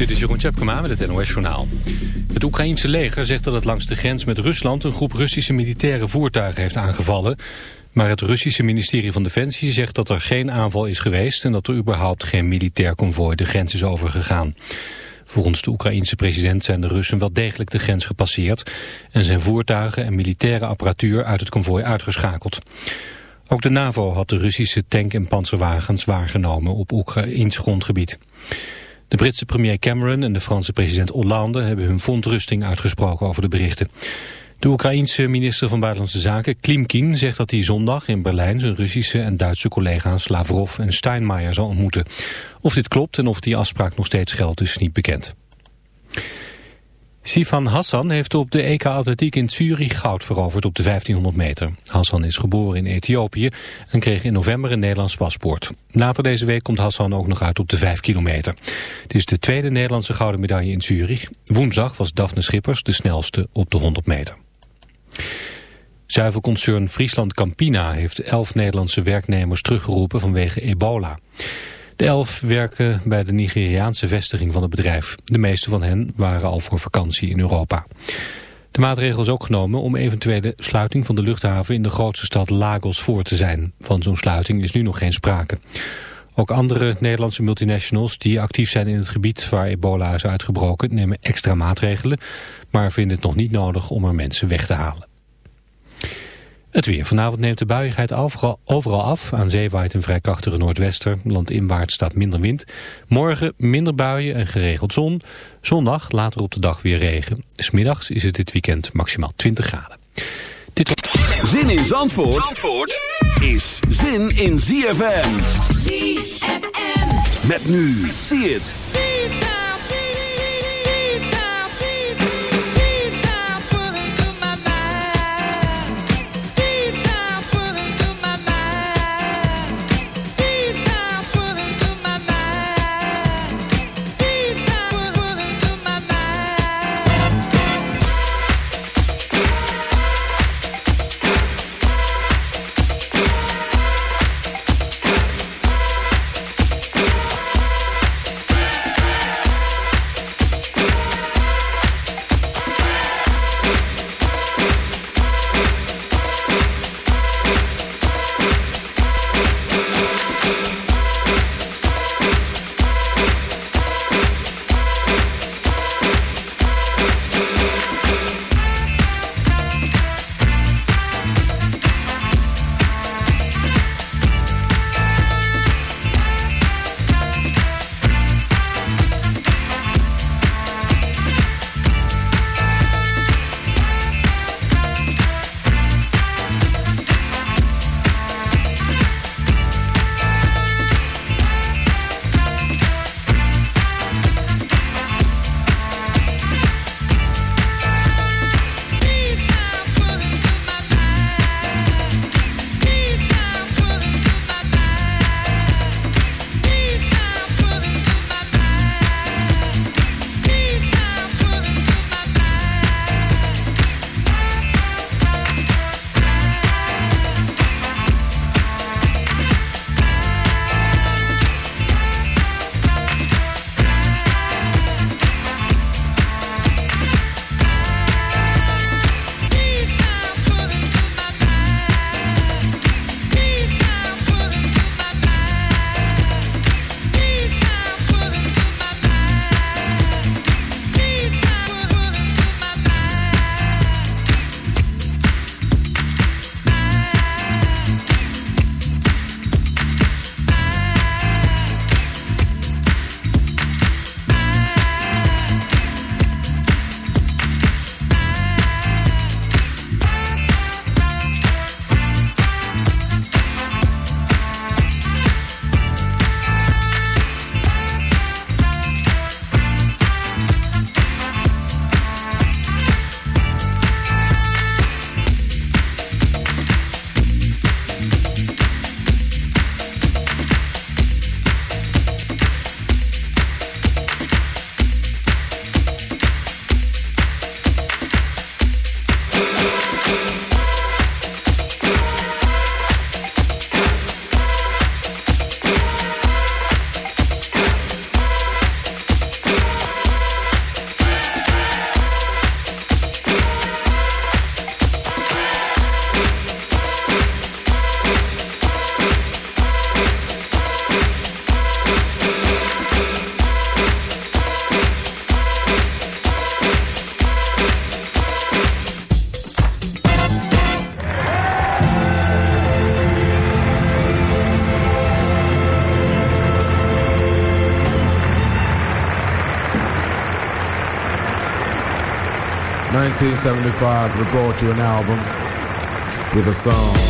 Dit is Jeroen Tjepkema met het NOS Journaal. Het Oekraïense leger zegt dat het langs de grens met Rusland... een groep Russische militaire voertuigen heeft aangevallen. Maar het Russische ministerie van Defensie zegt dat er geen aanval is geweest... en dat er überhaupt geen militair konvooi de grens is overgegaan. Volgens de Oekraïense president zijn de Russen wel degelijk de grens gepasseerd... en zijn voertuigen en militaire apparatuur uit het konvooi uitgeschakeld. Ook de NAVO had de Russische tank- en panzerwagens waargenomen op Oekraïns grondgebied. De Britse premier Cameron en de Franse president Hollande hebben hun verontrusting uitgesproken over de berichten. De Oekraïense minister van Buitenlandse Zaken, Klimkin, zegt dat hij zondag in Berlijn zijn Russische en Duitse collega's Lavrov en Steinmeier zal ontmoeten. Of dit klopt en of die afspraak nog steeds geldt is niet bekend. Sifan Hassan heeft op de EK Atletiek in Zurich goud veroverd op de 1500 meter. Hassan is geboren in Ethiopië en kreeg in november een Nederlands paspoort. Later deze week komt Hassan ook nog uit op de 5 kilometer. Het is de tweede Nederlandse gouden medaille in Zurich. Woensdag was Daphne Schippers de snelste op de 100 meter. Zuivelconcern Friesland Campina heeft elf Nederlandse werknemers teruggeroepen vanwege ebola. De elf werken bij de Nigeriaanse vestiging van het bedrijf. De meeste van hen waren al voor vakantie in Europa. De maatregel is ook genomen om eventuele sluiting van de luchthaven in de grootste stad Lagos voor te zijn. Van zo'n sluiting is nu nog geen sprake. Ook andere Nederlandse multinationals die actief zijn in het gebied waar ebola is uitgebroken nemen extra maatregelen, maar vinden het nog niet nodig om er mensen weg te halen. Het weer. Vanavond neemt de buiigheid overal af. Aan zee waait een vrij krachtige noordwester. Landinwaarts staat minder wind. Morgen minder buien en geregeld zon. Zondag later op de dag weer regen. Smiddags is het dit weekend maximaal 20 graden. Dit... Zin in Zandvoort, Zandvoort is zin in ZFM. ZFM. Met nu. Zie het. 1975, we brought you an album with a song.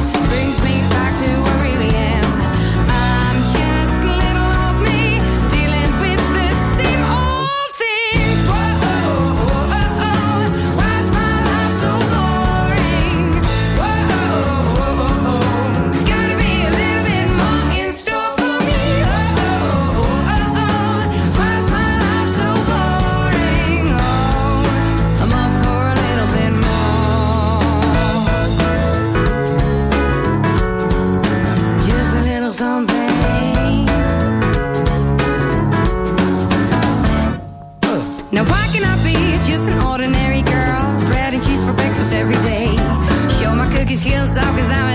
Now why can I be just an ordinary girl? Bread and cheese for breakfast every day. Show my cookies heels cause I'm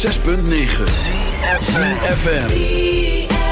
106.9 FM.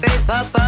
paper,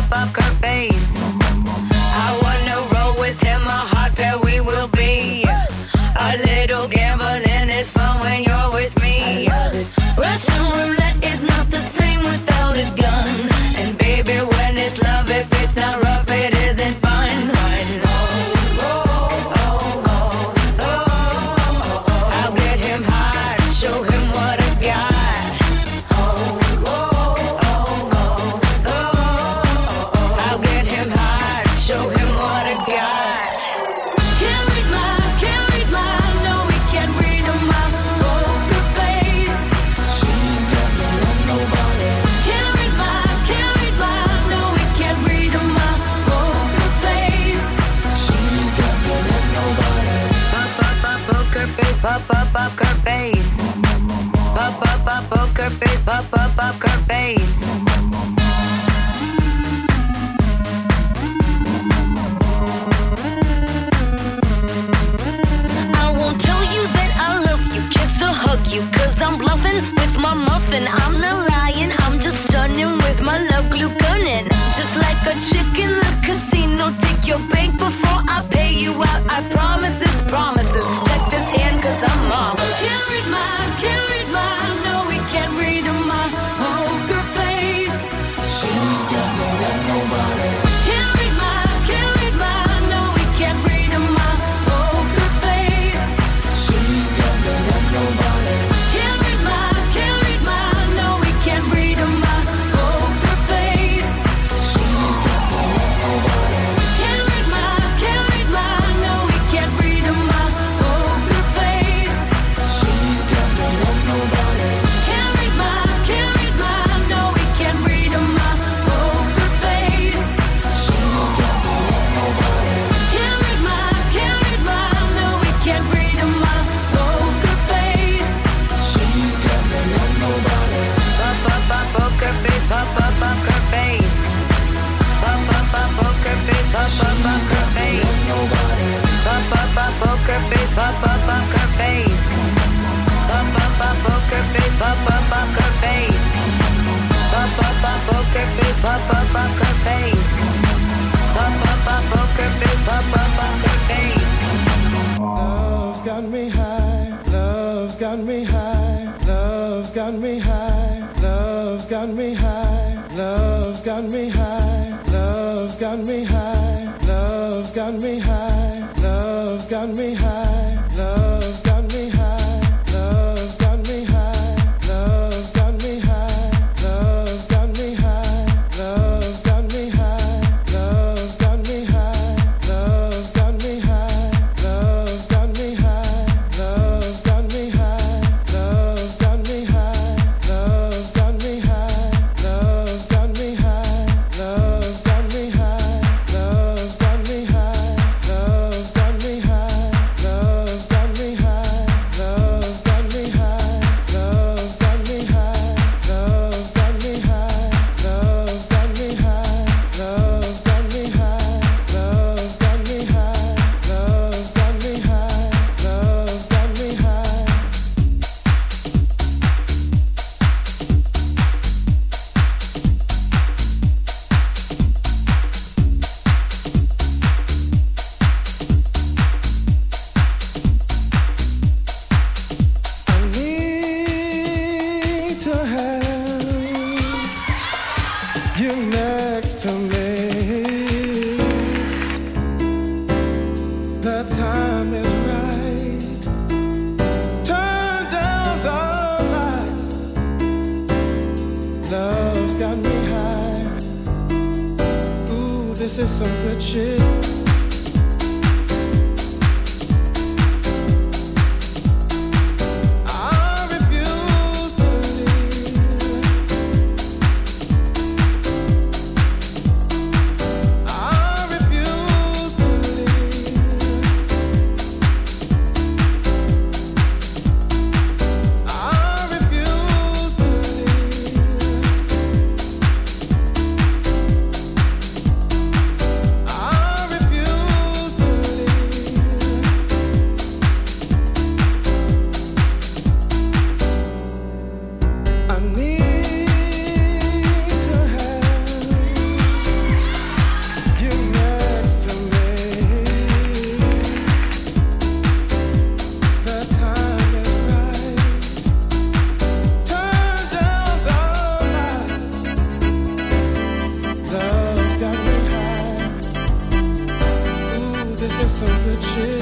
you.